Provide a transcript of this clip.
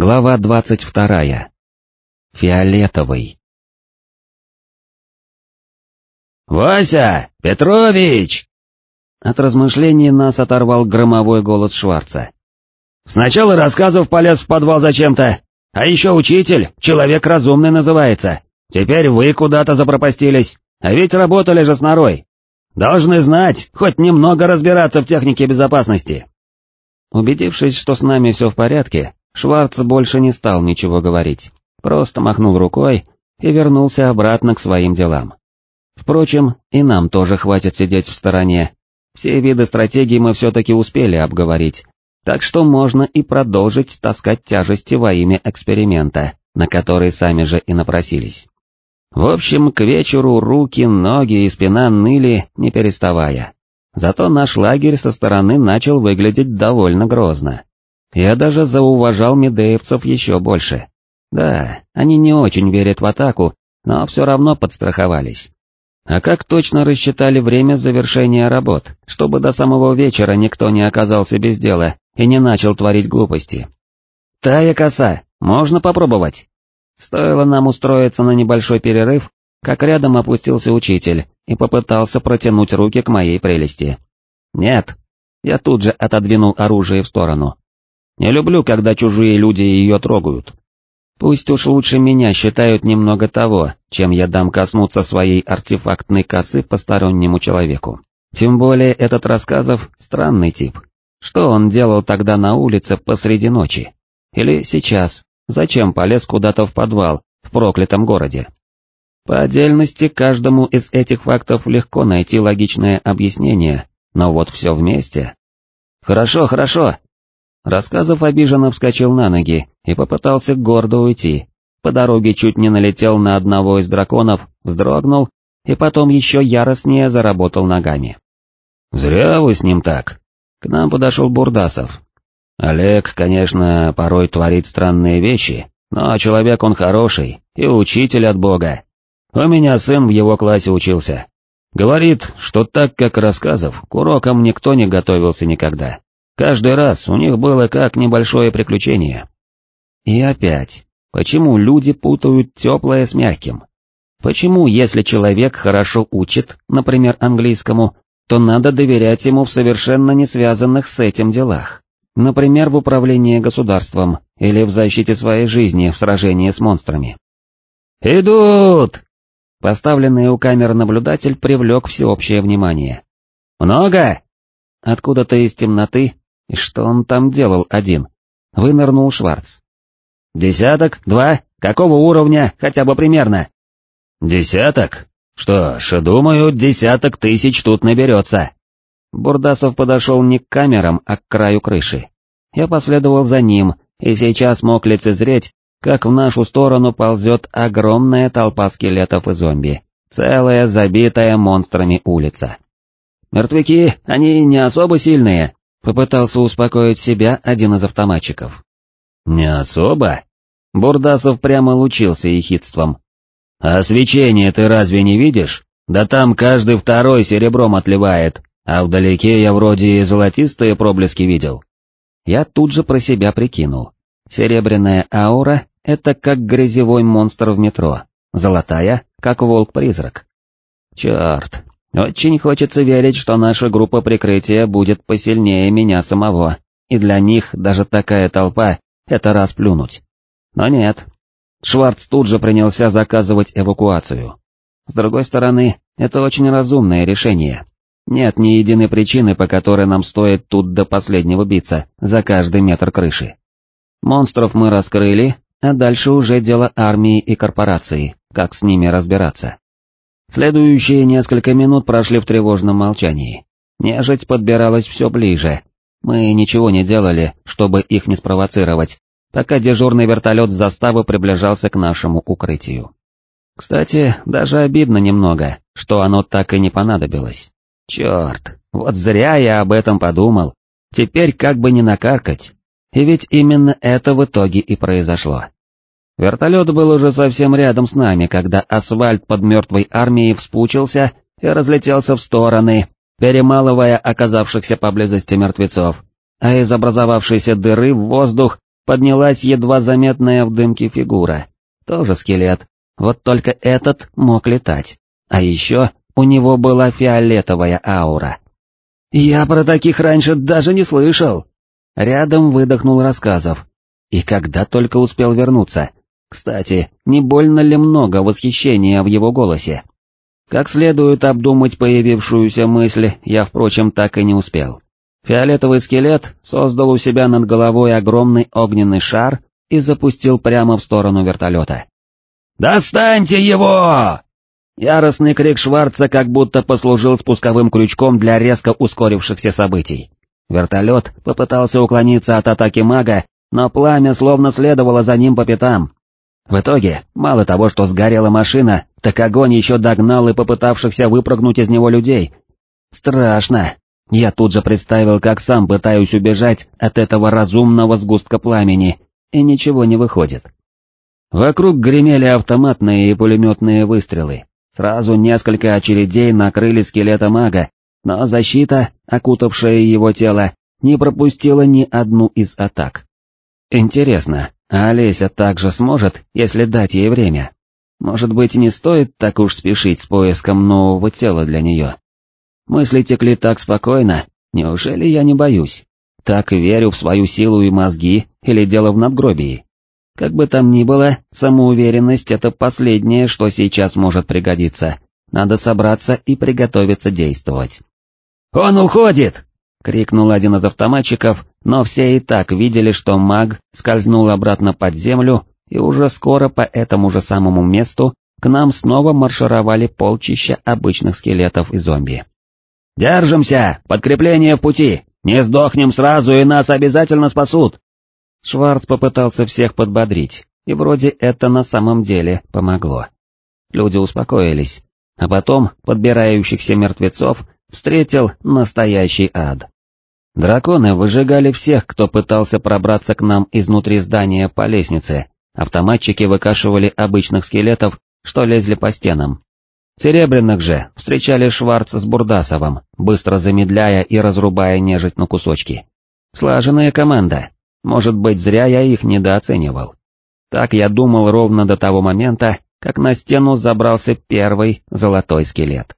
Глава двадцать вторая. Фиолетовый. «Вася! Петрович!» От размышлений нас оторвал громовой голос Шварца. «Сначала рассказов полез в подвал зачем-то, а еще учитель, человек разумный называется. Теперь вы куда-то запропастились, а ведь работали же с норой. Должны знать, хоть немного разбираться в технике безопасности». Убедившись, что с нами все в порядке, Шварц больше не стал ничего говорить, просто махнул рукой и вернулся обратно к своим делам. Впрочем, и нам тоже хватит сидеть в стороне. Все виды стратегий мы все-таки успели обговорить, так что можно и продолжить таскать тяжести во имя эксперимента, на который сами же и напросились. В общем, к вечеру руки, ноги и спина ныли, не переставая. Зато наш лагерь со стороны начал выглядеть довольно грозно. Я даже зауважал медеевцев еще больше. Да, они не очень верят в атаку, но все равно подстраховались. А как точно рассчитали время завершения работ, чтобы до самого вечера никто не оказался без дела и не начал творить глупости? «Тая коса, можно попробовать?» Стоило нам устроиться на небольшой перерыв, как рядом опустился учитель и попытался протянуть руки к моей прелести. «Нет». Я тут же отодвинул оружие в сторону. Не люблю, когда чужие люди ее трогают. Пусть уж лучше меня считают немного того, чем я дам коснуться своей артефактной косы постороннему человеку. Тем более этот рассказов странный тип. Что он делал тогда на улице посреди ночи? Или сейчас, зачем полез куда-то в подвал, в проклятом городе? По отдельности каждому из этих фактов легко найти логичное объяснение, но вот все вместе... «Хорошо, хорошо, Рассказов обиженно вскочил на ноги и попытался гордо уйти. По дороге чуть не налетел на одного из драконов, вздрогнул и потом еще яростнее заработал ногами. «Зря вы с ним так». К нам подошел Бурдасов. Олег, конечно, порой творит странные вещи, но человек он хороший и учитель от Бога. У меня сын в его классе учился. Говорит, что так как рассказов, к урокам никто не готовился никогда. Каждый раз у них было как небольшое приключение. И опять, почему люди путают теплое с мягким? Почему, если человек хорошо учит, например, английскому, то надо доверять ему в совершенно не связанных с этим делах? Например, в управлении государством или в защите своей жизни в сражении с монстрами. «Идут!» Поставленный у камер наблюдатель привлек всеобщее внимание. «Много?» Откуда-то из темноты и что он там делал один? Вынырнул Шварц. «Десяток? Два? Какого уровня, хотя бы примерно?» «Десяток? Что ж, думаю, десяток тысяч тут наберется». Бурдасов подошел не к камерам, а к краю крыши. Я последовал за ним, и сейчас мог лицезреть, как в нашу сторону ползет огромная толпа скелетов и зомби, целая забитая монстрами улица. Мертвяки, они не особо сильные, Попытался успокоить себя один из автоматчиков. «Не особо?» Бурдасов прямо лучился ехидством. «А свечение ты разве не видишь? Да там каждый второй серебром отливает, а вдалеке я вроде и золотистые проблески видел». Я тут же про себя прикинул. Серебряная аура — это как грязевой монстр в метро, золотая — как волк-призрак. Черт, очень хочется верить, что наша группа прикрытия будет посильнее меня самого, и для них даже такая толпа — это расплюнуть. Но нет. Шварц тут же принялся заказывать эвакуацию. С другой стороны, это очень разумное решение. Нет ни единой причины, по которой нам стоит тут до последнего биться, за каждый метр крыши. Монстров мы раскрыли, а дальше уже дело армии и корпорации, как с ними разбираться. Следующие несколько минут прошли в тревожном молчании. Нежить подбиралась все ближе. Мы ничего не делали, чтобы их не спровоцировать, пока дежурный вертолет заставы приближался к нашему укрытию. Кстати, даже обидно немного, что оно так и не понадобилось. Черт, вот зря я об этом подумал. Теперь как бы не накаркать. И ведь именно это в итоге и произошло. Вертолет был уже совсем рядом с нами, когда асфальт под мертвой армией вспучился и разлетелся в стороны, перемалывая оказавшихся поблизости мертвецов, а из образовавшейся дыры в воздух поднялась едва заметная в дымке фигура. Тоже скелет, вот только этот мог летать. А еще у него была фиолетовая аура. «Я про таких раньше даже не слышал!» Рядом выдохнул рассказов. И когда только успел вернуться. Кстати, не больно ли много восхищения в его голосе? Как следует обдумать появившуюся мысль, я, впрочем, так и не успел. Фиолетовый скелет создал у себя над головой огромный огненный шар и запустил прямо в сторону вертолета. «Достаньте его!» Яростный крик Шварца как будто послужил спусковым крючком для резко ускорившихся событий. Вертолет попытался уклониться от атаки мага, но пламя словно следовало за ним по пятам. В итоге, мало того, что сгорела машина, так огонь еще догнал и попытавшихся выпрыгнуть из него людей. Страшно. Я тут же представил, как сам пытаюсь убежать от этого разумного сгустка пламени, и ничего не выходит. Вокруг гремели автоматные и пулеметные выстрелы. Сразу несколько очередей накрыли скелета мага, но защита, окутавшая его тело, не пропустила ни одну из атак. Интересно, а Олеся также сможет, если дать ей время? Может быть, не стоит так уж спешить с поиском нового тела для нее? Мысли текли так спокойно, неужели я не боюсь? Так верю в свою силу и мозги, или дело в надгробии? Как бы там ни было, самоуверенность — это последнее, что сейчас может пригодиться. Надо собраться и приготовиться действовать. «Он уходит!» — крикнул один из автоматчиков, но все и так видели, что маг скользнул обратно под землю, и уже скоро по этому же самому месту к нам снова маршировали полчища обычных скелетов и зомби. «Держимся! Подкрепление в пути! Не сдохнем сразу, и нас обязательно спасут!» Шварц попытался всех подбодрить, и вроде это на самом деле помогло. Люди успокоились, а потом подбирающихся мертвецов встретил настоящий ад. Драконы выжигали всех, кто пытался пробраться к нам изнутри здания по лестнице, автоматчики выкашивали обычных скелетов, что лезли по стенам. Серебряных же встречали Шварц с Бурдасовым, быстро замедляя и разрубая нежить на кусочки. Слаженная команда, может быть, зря я их недооценивал. Так я думал ровно до того момента, как на стену забрался первый золотой скелет.